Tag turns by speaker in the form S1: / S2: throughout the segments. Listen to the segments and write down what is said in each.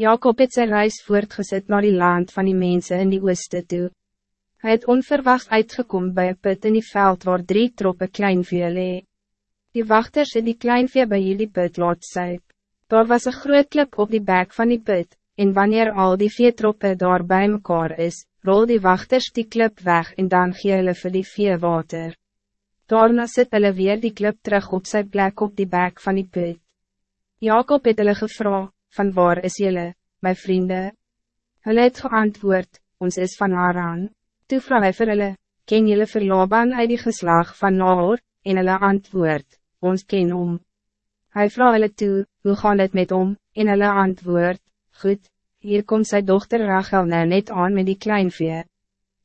S1: Jacob het sy reis voortgezet naar die land van die mensen in die ooste toe. Hij het onverwacht uitgekomen bij een put in die veld waar drie troppe kleinvee lee. Die wachters het die kleinvee bij jullie put laat syp. Daar was een groot klip op die bek van die put, en wanneer al die veetroppe daar bij mekaar is, rol die wachters die klip weg en dan gee hulle vir die vee water. Daarna sit hulle weer die klip terug op zijn plek op die bek van die put. Jacob het hulle gevra, van waar is julle, my vrienden? Hulle het geantwoord, ons is van Aran. Toe vraag hy vir hulle, ken julle vir Laban uit die geslag van Nahor, en hulle antwoord, ons ken om. Hij vraag hulle toe, hoe gaan het met om, en hulle antwoord, goed, hier komt zijn dochter Rachel nou net aan met die kleinvee.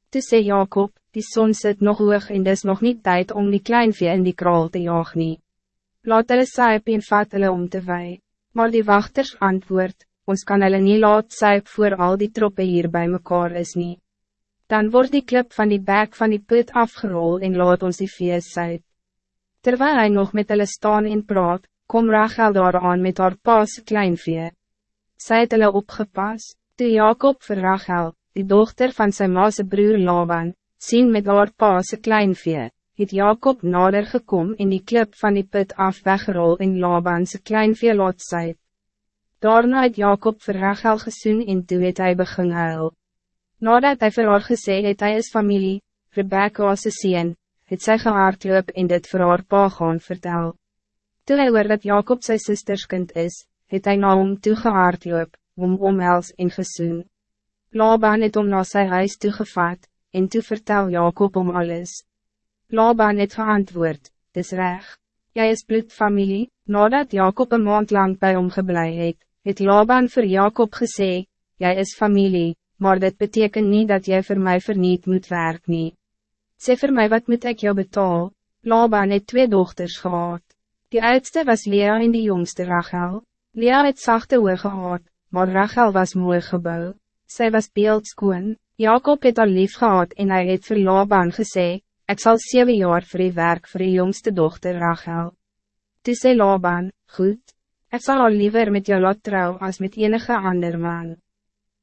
S1: Toe sê Jacob, die zon zit nog hoog en dis nog niet tijd om die kleinvee in die kraal te jaag nie. Laat hulle saip en vat hulle om te wei. Maar die wachters antwoord, ons kan hulle nie laat saip voor al die troppe hier bij mekaar is nie. Dan wordt die klip van die bek van die put afgerol en laat ons die vee saip. Terwijl hij nog met hulle staan en praat, kom Rachel daar aan met haar paas kleinvee. Sy het hulle opgepas, toe Jacob vir Rachel, die dochter van zijn maase broer Laban, sien met haar paase kleinvee, het Jacob nader gekom in die klip van die put af weggerol in Labanse kleinvee laat sy. Daarna het Jacob vir Rachel gesoen en toe het hy begin huil. Nadat hy vir haar gesê het hy is familie, Rebecca as sien, het sy gehaardloop en dit vir haar pa gaan vertel. Toe hy hoor dat Jacob sy sisterskind is, het hy na hom toe gehaardloop, hom omhels en gesoen. Laban het om na sy huis toegevat, en toe vertel Jacob om alles. Laban het geantwoord, dis reg, jy is bloedfamilie, nadat Jacob een maand lang bij hom geblei het, het Laban voor Jacob gesê, jy is familie, maar dit betekent niet dat jy voor mij verniet moet werk nie. Sê voor mij wat moet ik jou betaal, Laban het twee dochters gehad. Die oudste was Lea en die jongste Rachel. Lea het zachte oor gehad, maar Rachel was mooi gebouwd. Zij was beeldskoon, Jacob het al lief gehad en hij het vir Laban gesê, ek sal 7 jaar vir die werk vir die jongste dochter Rachel. Toe sê Laban, goed, ik zal al liever met jou laat trouw als met enige ander man.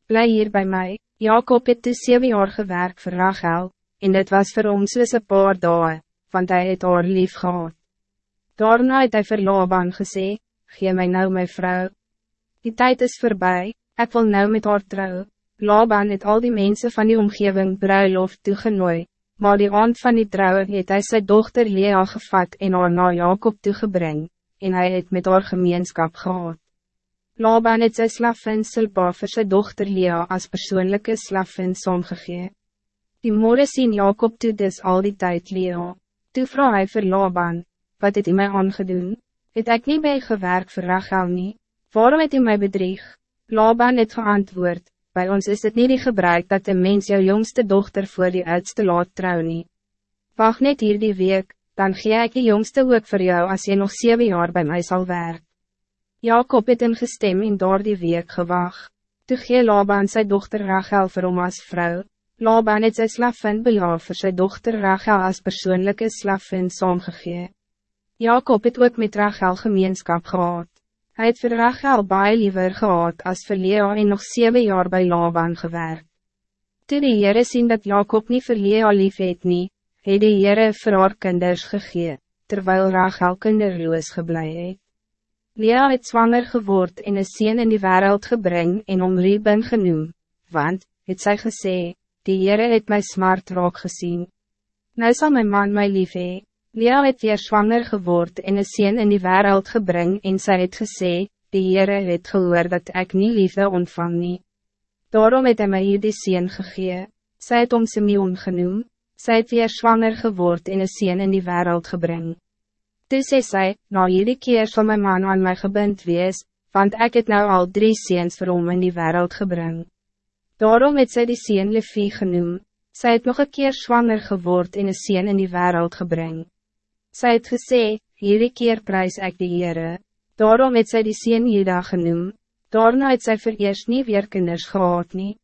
S1: Bly hier bij mij. Jacob het toe 7 jaar gewerk voor Rachel, en dit was voor ons soos een paar dagen, want hij het haar lief gehad. Daarna het hy vir Laban gesê, gee mij nou mijn vrouw. Die tijd is voorbij, ik wil nou met haar trouwen. Laban het al die mensen van die omgeving bruiloft toegenooi, maar die aand van die trouwe het hy sy dochter Lea gevat en haar na Jacob toegebring, en hij het met haar gemeenskap gehad. Laban het sy slaffin Silpa vir sy dochter Lea als persoonlijke slaffin saamgegee. Die morgen sien Jacob toe dis al die tijd Lea. Toe vraag hy vir Laban, wat het hy my aangedoen? Het ek nie bij gewerk vir Rachel nie? Waarom het hy my bedrieg? Laban het geantwoord, bij ons is het niet die gebruik dat de mens jouw jongste dochter voor die oudste laat trouw nie. Wacht net hier die week, dan gee ik die jongste ook voor jou als je nog zeven jaar bij mij zal werken. Jacob het ingestem in door die week gewacht. Toe gee Laban sy dochter Rachel vir hom as vrou. Laban het sy slaffin belaaf vir sy dochter Rachel as persoonlijke slaffin saamgegee. Jacob het ook met Rachel gemeenskap gehad. Hij het vir Rachel baie liever gehad as vir Lea en nog 7 jaar bij Laban gewerkt. Toe die Heere sien dat Jacob niet vir Lea lief het nie, het die Heere vir haar kinders gegee, terwijl Rachel kinderloos geblei het. Lea het zwanger geword en een sien in die wereld gebring en om Reuben genoem, want, het sy gesê, die Heere het my smart raak gezien. Nou zal mijn man my lief hee. Lea het weer zwanger geword en een sien in die wereld gebring en sy het gesê, die Heere het gehoor dat ik niet liefde ontvang nie. Daarom het hy my hier die sien gegee, sy het om Simeon genoem, sy het weer zwanger geword en een sien in die wereld gebring. Toe sê sy, na hierdie keer sal my man aan my gebind wees, want ik het nou al drie seens vir hom in die wereld gebring. Daarom het sy die sien Levi genoem, sy het nog een keer zwanger geword en een sien in die wereld gebring. Sy het gesê, hierdie keer prijs ek die Heere, daarom het sy die sien Jeda genoem, daarna het sy vir eers nie weer kinders gehad nie.